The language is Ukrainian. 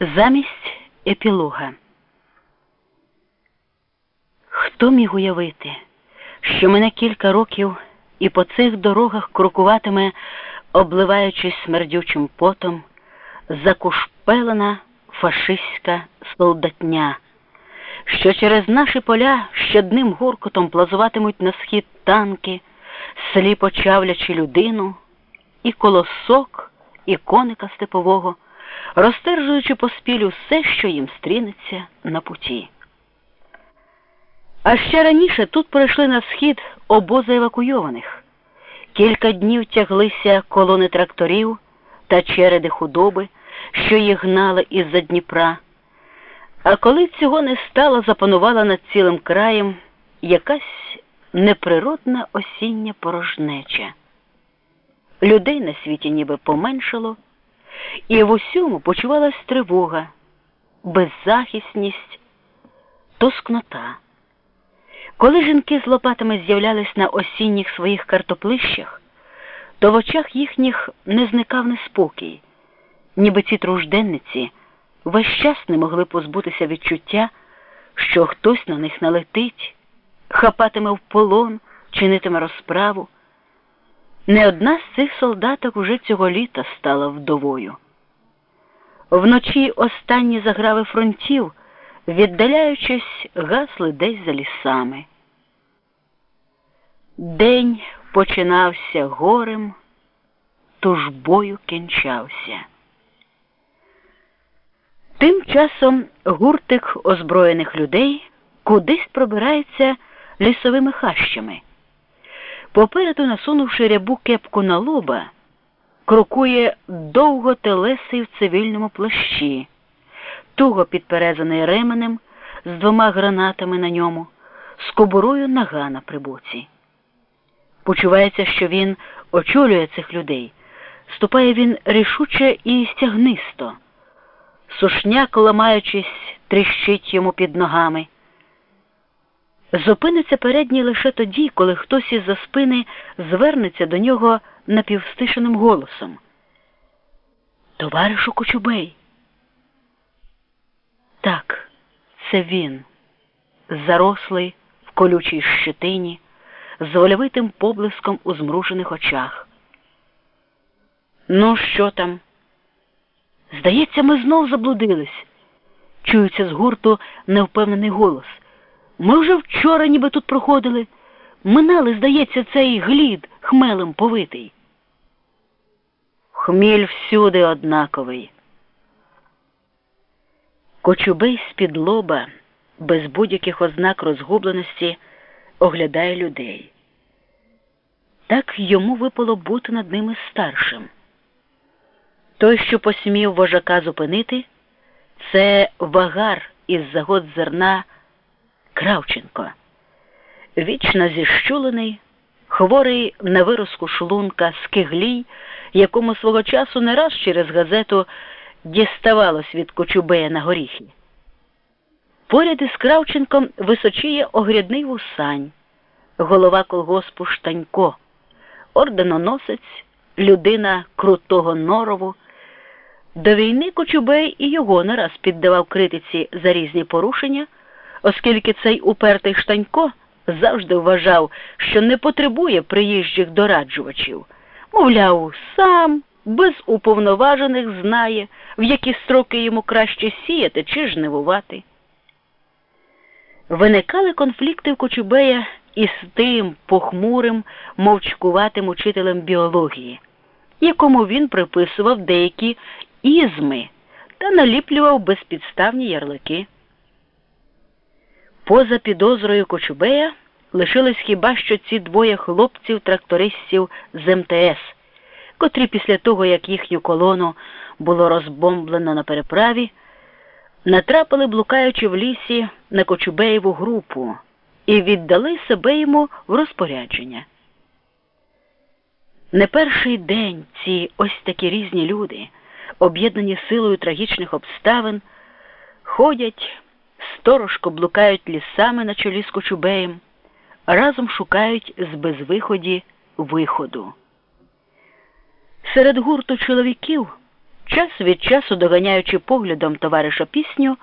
Замість епілога. Хто міг уявити, що мене кілька років і по цих дорогах крокуватиме, обливаючись смердючим потом, закушпелена фашистська солдатня, що через наші поля щодним гуркотом плазуватимуть на схід танки, сліпо чавлячи людину, і колосок, і коника степового розтержуючи поспіль усе, що їм стрінеться на путі. А ще раніше тут пройшли на схід обози евакуйованих. Кілька днів тяглися колони тракторів та череди худоби, що їх гнали із-за Дніпра. А коли цього не стало, запанувала над цілим краєм якась неприродна осіння порожнеча. Людей на світі ніби поменшало і в усьому почувалась тривога, беззахисність, тоскнота. Коли жінки з лопатами з'являлись на осінніх своїх картоплищах, то в очах їхніх не зникав неспокій, ніби ці тружденниці весь час не могли позбутися відчуття, що хтось на них налетить, хапатиме в полон, чинитиме розправу. Не одна з цих солдаток уже цього літа стала вдовою. Вночі останні заграви фронтів, віддаляючись, гасли десь за лісами. День починався горем, тужбою кінчався. Тим часом гуртик озброєних людей кудись пробирається лісовими хащами. Попереду, насунувши рябу кепку на лоба, крокує довготелесий в цивільному плащі, туго підперезаний ременем з двома гранатами на ньому, з кобурою нага при боці. Почувається, що він очолює цих людей. Ступає він рішуче і стягнисто. Сушняк, ламаючись, тріщить йому під ногами. Зупиниться передній лише тоді, коли хтось із за спини звернеться до нього напівстишеним голосом. Товаришу Кочубей. Так, це він, зарослий в колючій щетині, з вольовитим поблиском у змружених очах. Ну, що там? Здається, ми знов заблудились. Чується з гурту невпевнений голос. Ми вже вчора ніби тут проходили. Минали, здається, цей глід хмелем повитий. Хміль всюди однаковий. Кочубей з-під лоба, без будь-яких ознак розгубленості, оглядає людей. Так йому випало бути над ними старшим. Той, що посмів вожака зупинити, це вагар із загод зерна. Кравченко, вічно зіщулений, хворий на виразку шлунка скиглій, якому свого часу не раз через газету діставалось від Кочубея на горіхи. Поряд із Кравченком височіє огрядний вусань, голова колгоспу Штанько, орденоносець, людина крутого норову. До війни Кочубей і його не раз піддавав критиці за різні порушення оскільки цей упертий штанько завжди вважав, що не потребує приїжджих дораджувачів. Мовляв, сам без уповноважених знає, в які строки йому краще сіяти чи жнивувати. Виникали конфлікти в Кочубея із тим похмурим, мовчкуватим учителем біології, якому він приписував деякі ізми та наліплював безпідставні ярлики. Поза підозрою Кочубея лишились хіба що ці двоє хлопців-трактористів з МТС, котрі після того, як їхню колону було розбомблено на переправі, натрапили, блукаючи в лісі на Кочубеєву групу і віддали себе йому в розпорядження. Не перший день ці ось такі різні люди, об'єднані силою трагічних обставин, ходять сторожко блукають лісами на чолі з Кочубеєм, разом шукають з безвиході виходу. Серед гурту чоловіків Час від часу, доганяючи поглядом товариша пісню,